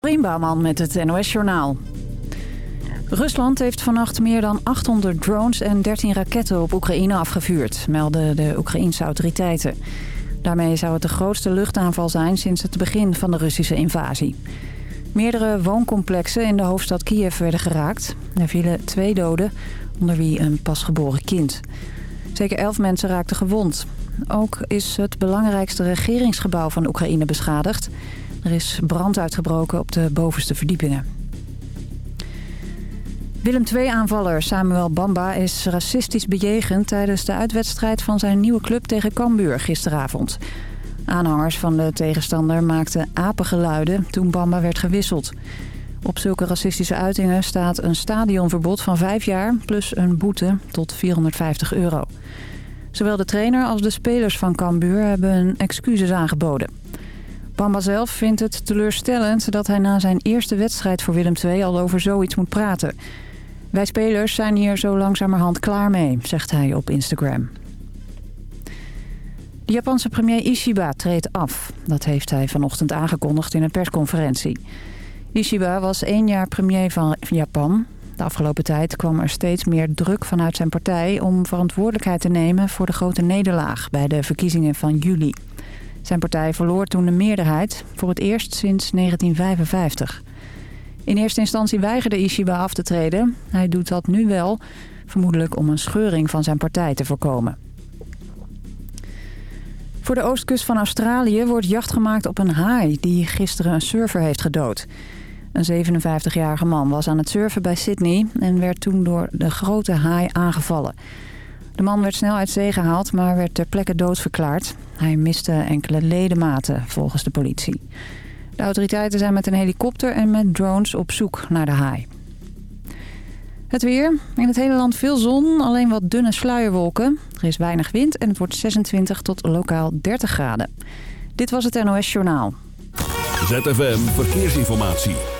Bouwman met het NOS Journaal. Rusland heeft vannacht meer dan 800 drones en 13 raketten op Oekraïne afgevuurd, melden de Oekraïense autoriteiten. Daarmee zou het de grootste luchtaanval zijn sinds het begin van de Russische invasie. Meerdere wooncomplexen in de hoofdstad Kiev werden geraakt. Er vielen twee doden, onder wie een pasgeboren kind. Zeker elf mensen raakten gewond. Ook is het belangrijkste regeringsgebouw van Oekraïne beschadigd. Er is brand uitgebroken op de bovenste verdiepingen. Willem II-aanvaller Samuel Bamba is racistisch bejegend... tijdens de uitwedstrijd van zijn nieuwe club tegen Cambuur gisteravond. Aanhangers van de tegenstander maakten apengeluiden toen Bamba werd gewisseld. Op zulke racistische uitingen staat een stadionverbod van vijf jaar... plus een boete tot 450 euro. Zowel de trainer als de spelers van Cambuur hebben excuses aangeboden. Bamba zelf vindt het teleurstellend dat hij na zijn eerste wedstrijd voor Willem II al over zoiets moet praten. Wij spelers zijn hier zo langzamerhand klaar mee, zegt hij op Instagram. De Japanse premier Ishiba treedt af. Dat heeft hij vanochtend aangekondigd in een persconferentie. Ishiba was één jaar premier van Japan. De afgelopen tijd kwam er steeds meer druk vanuit zijn partij... om verantwoordelijkheid te nemen voor de grote nederlaag bij de verkiezingen van juli. Zijn partij verloor toen de meerderheid, voor het eerst sinds 1955. In eerste instantie weigerde Ishiba af te treden. Hij doet dat nu wel, vermoedelijk om een scheuring van zijn partij te voorkomen. Voor de oostkust van Australië wordt jacht gemaakt op een haai... die gisteren een surfer heeft gedood. Een 57-jarige man was aan het surfen bij Sydney... en werd toen door de grote haai aangevallen. De man werd snel uit zee gehaald, maar werd ter plekke doodverklaard. Hij miste enkele ledematen, volgens de politie. De autoriteiten zijn met een helikopter en met drones op zoek naar de haai. Het weer. In het hele land veel zon, alleen wat dunne sluierwolken. Er is weinig wind en het wordt 26 tot lokaal 30 graden. Dit was het NOS Journaal. ZFM Verkeersinformatie.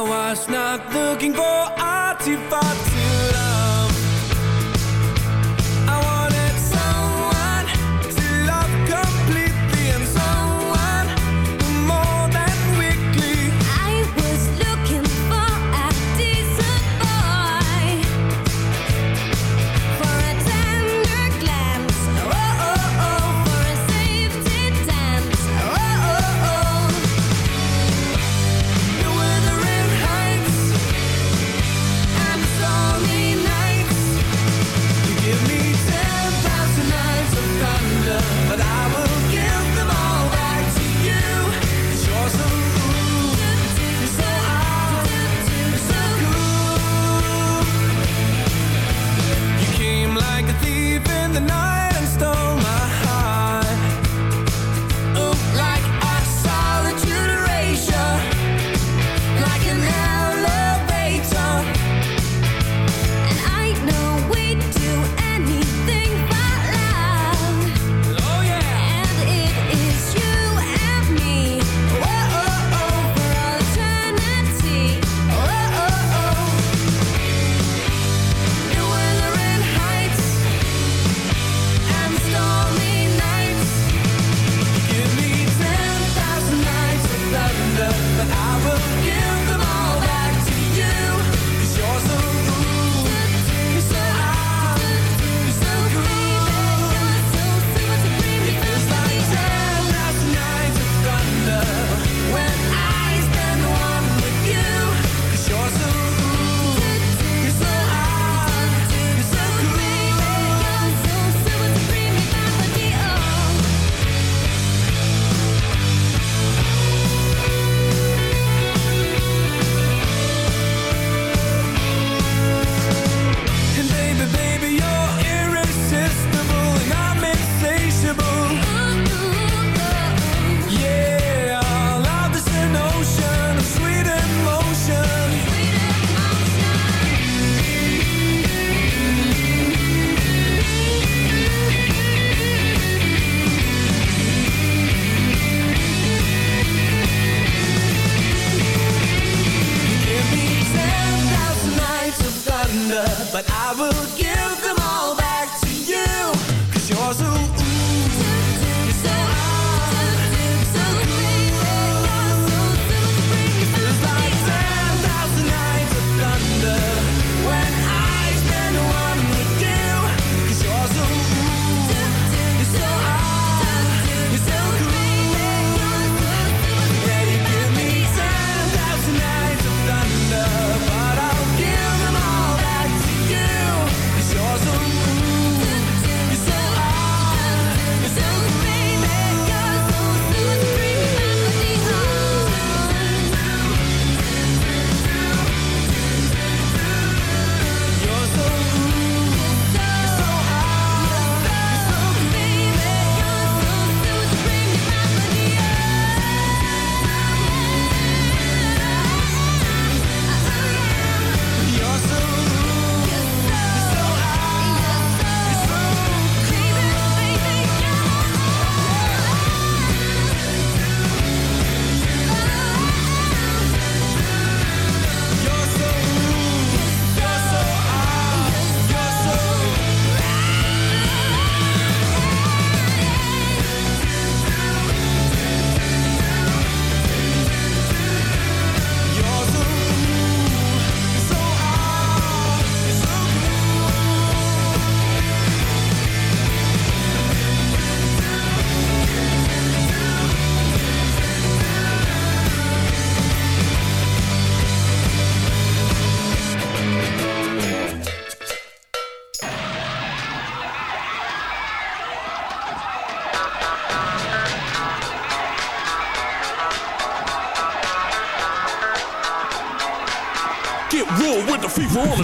I was not looking for artifacts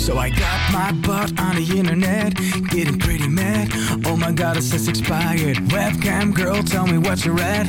So I got my butt on the internet, getting pretty mad. Oh my god, it says expired. Webcam girl, tell me what you read.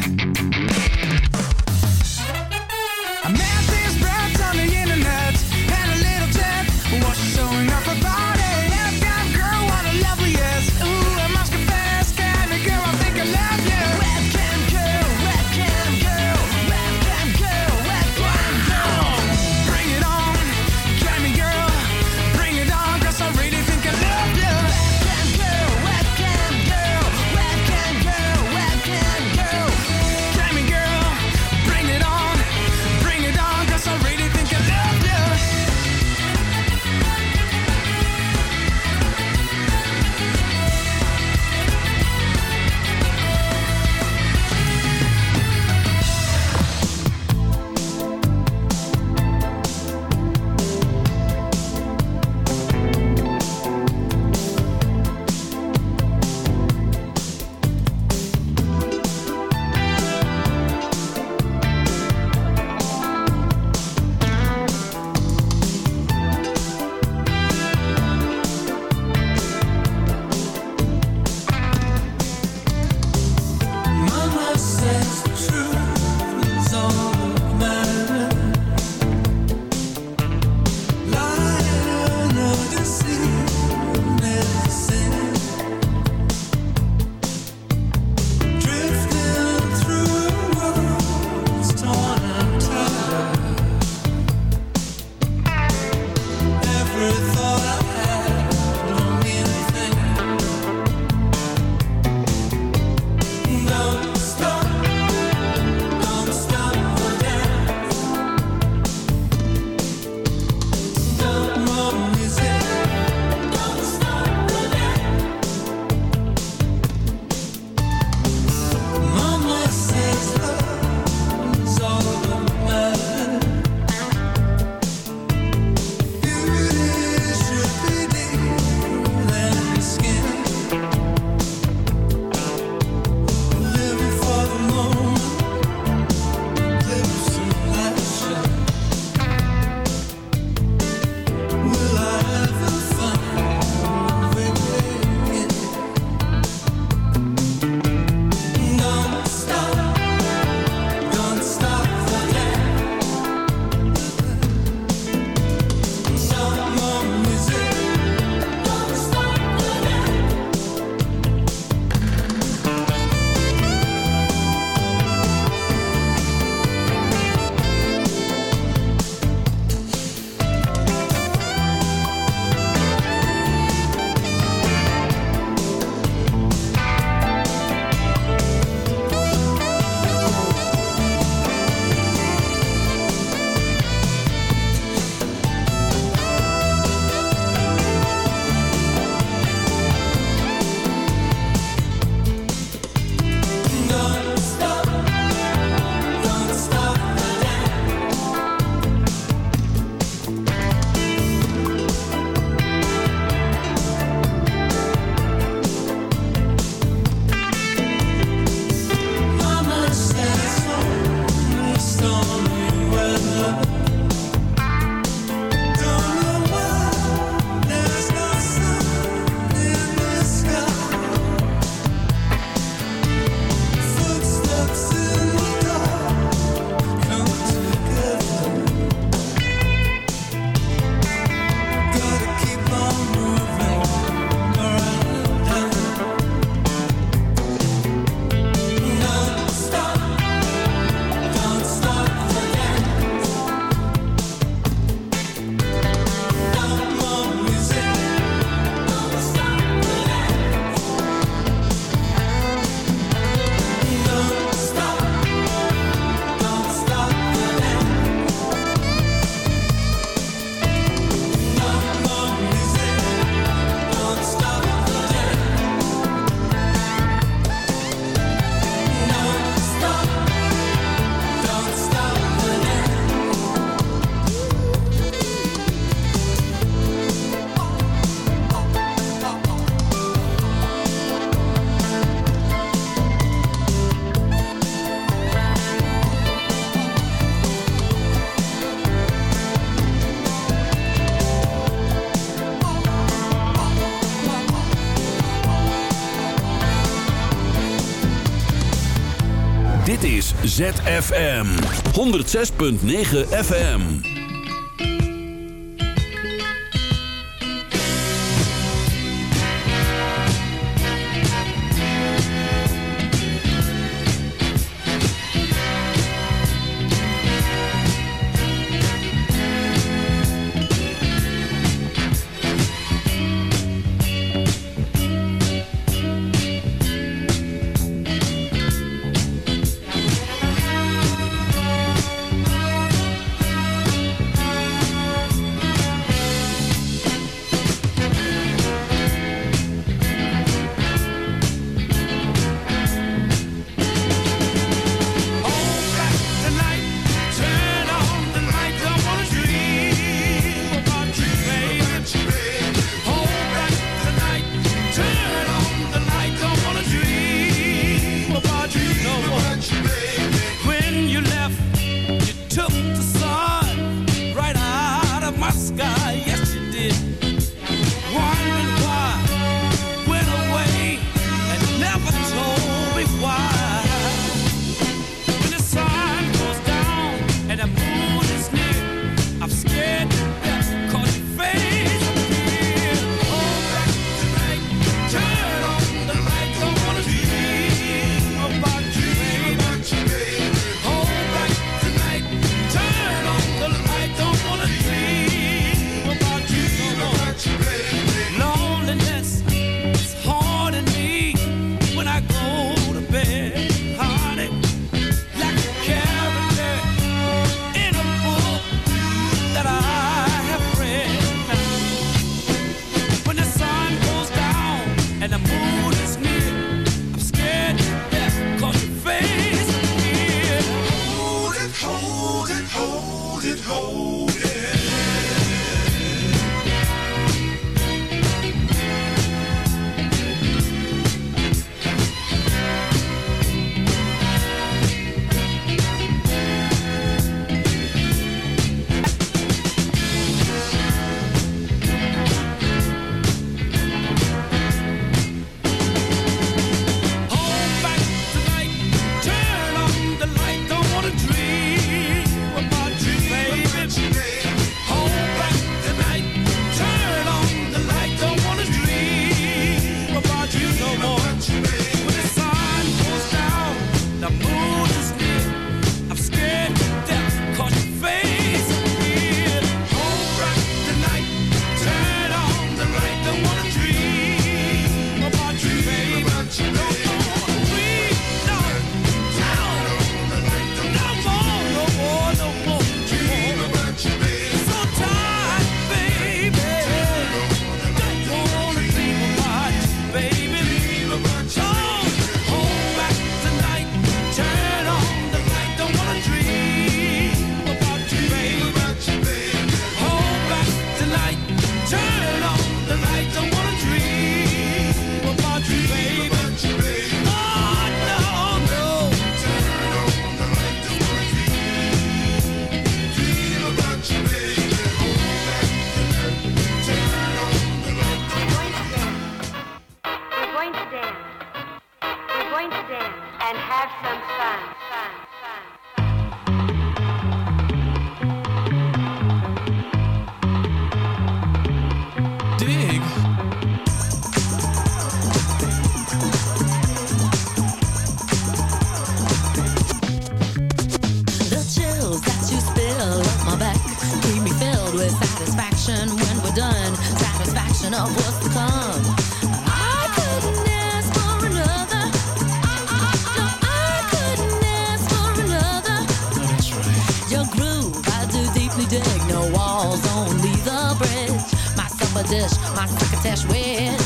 ZFM 106.9 FM. dust, my cricket test weer.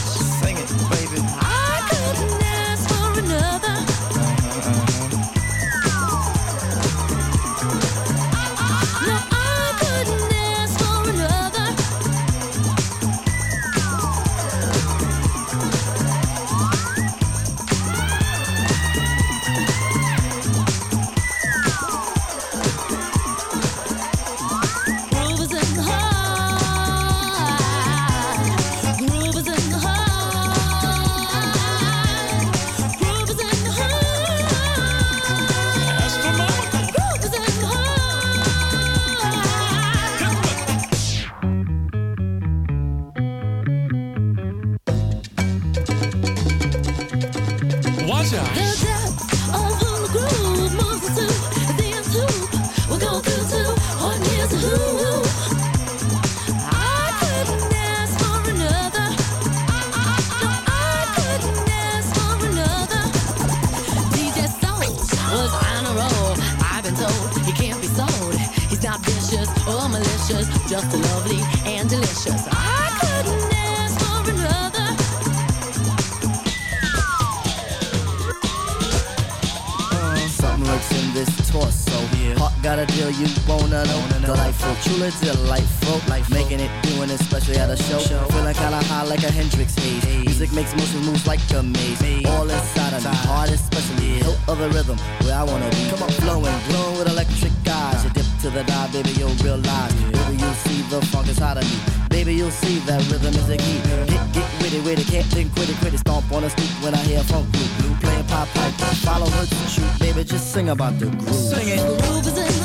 see that rhythm is a key. Get, get witty, witty, can't think quitty, quitty. Stomp on a sneak when I hear funk group. Blue player pop pipe, follow her to shoot, baby, just sing about the groove. Sing it. The groove is in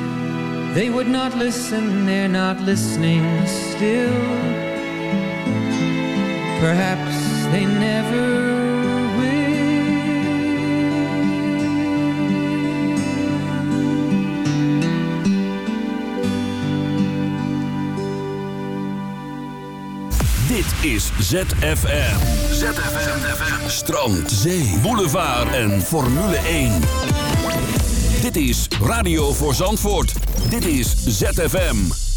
They would not listen, they're not listening still. Perhaps they never Dit is ZFM. ZFM. Strand, zee, boulevard en Formule 1. Dit is Radio voor Zandvoort. Dit is ZFM.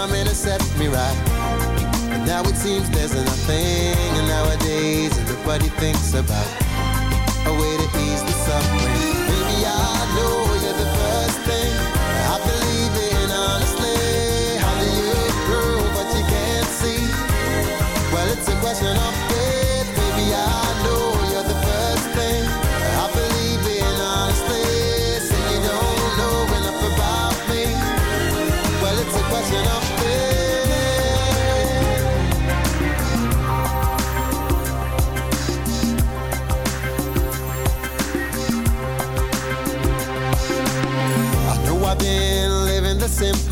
come in and set me right. But now it seems there's nothing, and nowadays everybody thinks about a way to ease the suffering. Baby, I know you're the first